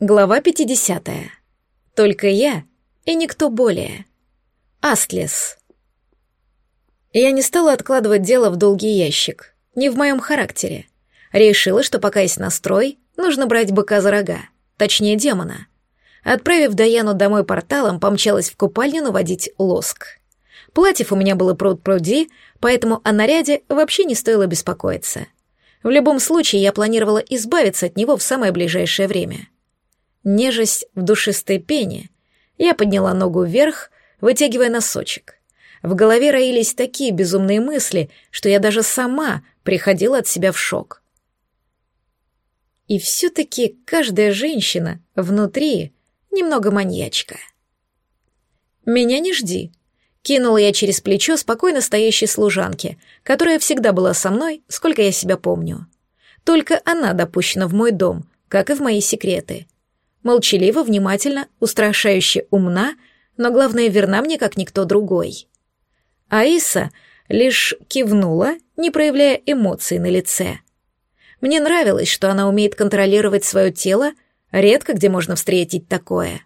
Глава 50. Только я и никто более. Астлес. Я не стала откладывать дело в долгий ящик. Не в моем характере. Решила, что пока есть настрой, нужно брать быка за рога. Точнее, демона. Отправив Даяну домой порталом, помчалась в купальню наводить лоск. Платьев у меня было пруд-пруди, поэтому о наряде вообще не стоило беспокоиться. В любом случае, я планировала избавиться от него в самое ближайшее время. Нежесть в душистой пене. Я подняла ногу вверх, вытягивая носочек. В голове роились такие безумные мысли, что я даже сама приходила от себя в шок. И все-таки каждая женщина внутри немного маньячка. «Меня не жди», — кинула я через плечо спокойно стоящей служанке, которая всегда была со мной, сколько я себя помню. Только она допущена в мой дом, как и в мои секреты — молчаливо, внимательно, устрашающе умна, но главное, верна мне, как никто другой. Аиса лишь кивнула, не проявляя эмоций на лице. Мне нравилось, что она умеет контролировать свое тело, редко где можно встретить такое.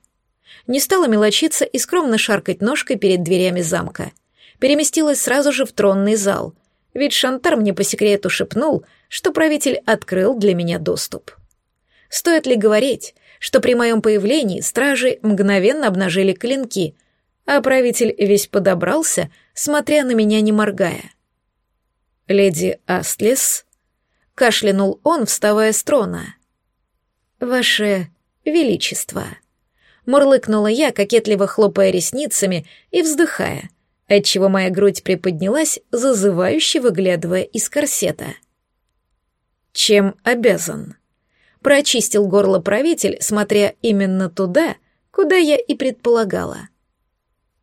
Не стала мелочиться и скромно шаркать ножкой перед дверями замка. Переместилась сразу же в тронный зал, ведь Шантар мне по секрету шепнул, что правитель открыл для меня доступ. Стоит ли говорить, что при моем появлении стражи мгновенно обнажили клинки, а правитель весь подобрался, смотря на меня не моргая. «Леди Астлес», — кашлянул он, вставая с трона. «Ваше Величество», — мурлыкнула я, кокетливо хлопая ресницами и вздыхая, отчего моя грудь приподнялась, зазывающе выглядывая из корсета. «Чем обязан?» Прочистил горло правитель, смотря именно туда, куда я и предполагала.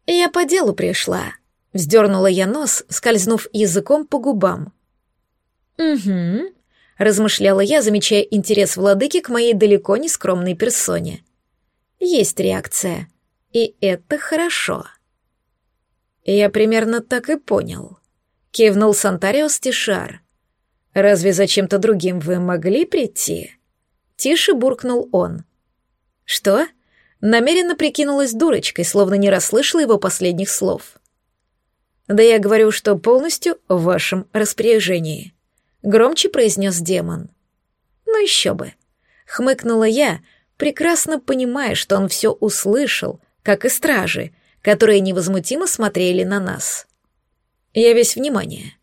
«Я по делу пришла», — вздернула я нос, скользнув языком по губам. «Угу», — размышляла я, замечая интерес владыки к моей далеко не скромной персоне. «Есть реакция, и это хорошо». «Я примерно так и понял», — кивнул Сантариос Тишар. «Разве за чем-то другим вы могли прийти?» Тише буркнул он. «Что?» Намеренно прикинулась дурочкой, словно не расслышала его последних слов. «Да я говорю, что полностью в вашем распоряжении», — громче произнес демон. «Ну еще бы», — хмыкнула я, прекрасно понимая, что он все услышал, как и стражи, которые невозмутимо смотрели на нас. Я весь внимание.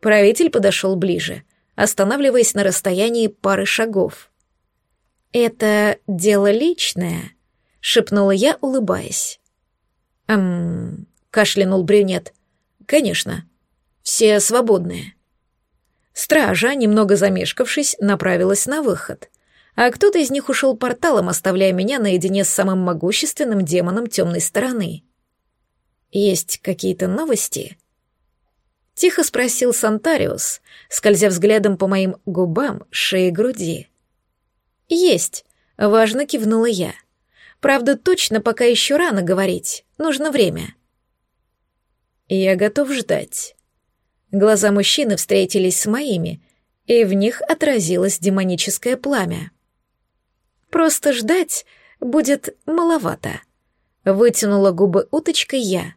Правитель подошел ближе, останавливаясь на расстоянии пары шагов. «Это дело личное», — шепнула я, улыбаясь. «Эм...» — кашлянул брюнет. «Конечно. Все свободные». Стража, немного замешкавшись, направилась на выход, а кто-то из них ушел порталом, оставляя меня наедине с самым могущественным демоном темной стороны. «Есть какие-то новости?» Тихо спросил Сантариус, скользя взглядом по моим губам, шее груди. «Есть», — важно кивнула я. «Правда, точно пока еще рано говорить, нужно время». «Я готов ждать». Глаза мужчины встретились с моими, и в них отразилось демоническое пламя. «Просто ждать будет маловато», — вытянула губы уточкой я.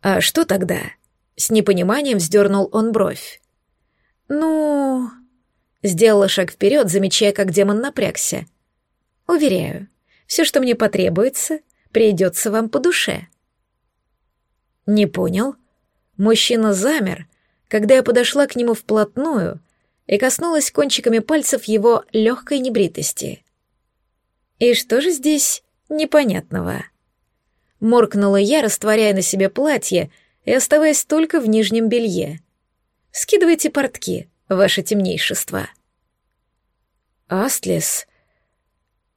«А что тогда?» — с непониманием вздернул он бровь. «Ну...» Сделала шаг вперед, замечая, как демон напрягся. Уверяю, все, что мне потребуется, придется вам по душе. Не понял. Мужчина замер, когда я подошла к нему вплотную и коснулась кончиками пальцев его легкой небритости. И что же здесь непонятного? Моркнула я, растворяя на себе платье и оставаясь только в нижнем белье. Скидывайте портки, ваше темнейшество. Астлес.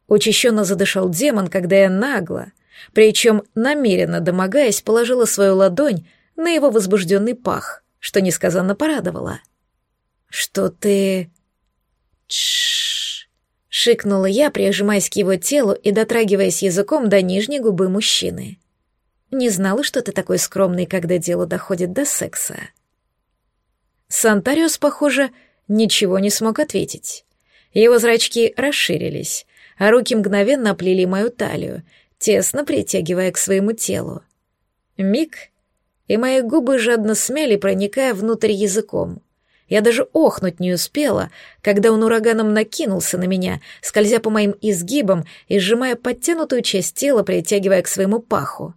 Учащенно задышал демон, когда я нагло, причем намеренно домогаясь, положила свою ладонь на его возбужденный пах, что несказанно порадовало. «Что ты...» Тш, шикнула я, прижимаясь к его телу и дотрагиваясь языком до нижней губы мужчины. «Не знала, что ты такой скромный, когда дело доходит до секса». Сантариус, похоже, ничего не смог ответить. Его зрачки расширились, а руки мгновенно оплели мою талию, тесно притягивая к своему телу. Миг, и мои губы жадно смяли, проникая внутрь языком. Я даже охнуть не успела, когда он ураганом накинулся на меня, скользя по моим изгибам и сжимая подтянутую часть тела, притягивая к своему паху.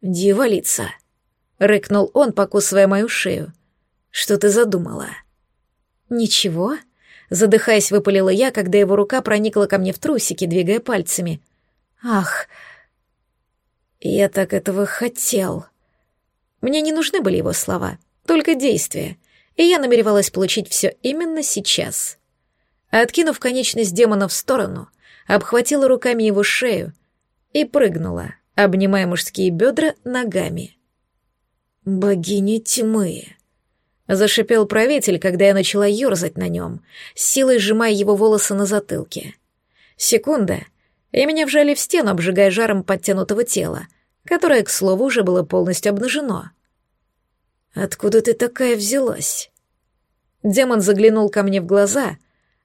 «Дьяволица!» — рыкнул он, покусывая мою шею. «Что ты задумала?» «Ничего?» — задыхаясь, выпалила я, когда его рука проникла ко мне в трусики, двигая пальцами. «Ах!» «Я так этого хотел!» Мне не нужны были его слова, только действия — и я намеревалась получить все именно сейчас. Откинув конечность демона в сторону, обхватила руками его шею и прыгнула, обнимая мужские бедра ногами. «Богиня тьмы!» Зашипел правитель, когда я начала ерзать на нем, силой сжимая его волосы на затылке. Секунда, и меня вжали в стену, обжигая жаром подтянутого тела, которое, к слову, уже было полностью обнажено. «Откуда ты такая взялась?» Демон заглянул ко мне в глаза,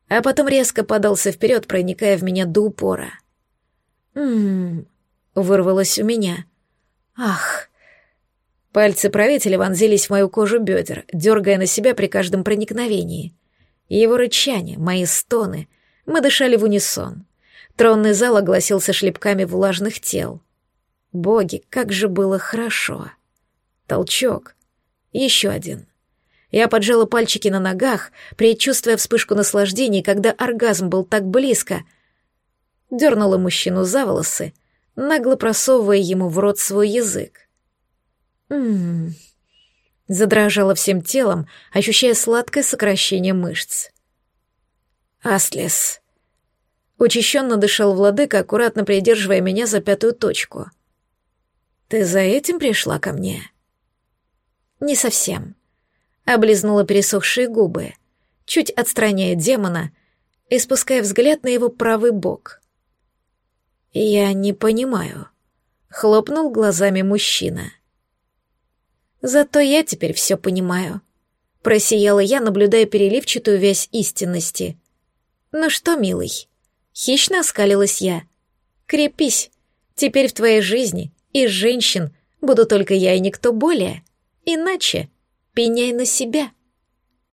а потом резко подался вперед, проникая в меня до упора. «М-м-м», вырвалось у меня. «Ах!» Пальцы правителя вонзились в мою кожу бедер, дергая на себя при каждом проникновении. Его рычание, мои стоны, мы дышали в унисон. Тронный зал огласился шлепками влажных тел. Боги, как же было хорошо. Толчок, еще один. Я поджала пальчики на ногах, предчувствуя вспышку наслаждения, когда оргазм был так близко. Дернула мужчину за волосы, нагло просовывая ему в рот свой язык. Ммм. Задрожала всем телом, ощущая сладкое сокращение мышц. Астлес. Учащенно дышал владыка, аккуратно придерживая меня за пятую точку. «Ты за этим пришла ко мне?» Не совсем. Облизнула пересохшие губы, чуть отстраняя демона и спуская взгляд на его правый бок. «Я не понимаю», — хлопнул глазами мужчина. «Зато я теперь все понимаю», — просияла я, наблюдая переливчатую вязь истинности. «Ну что, милый?» — хищно оскалилась я. «Крепись, теперь в твоей жизни из женщин буду только я и никто более». Иначе пеняй на себя.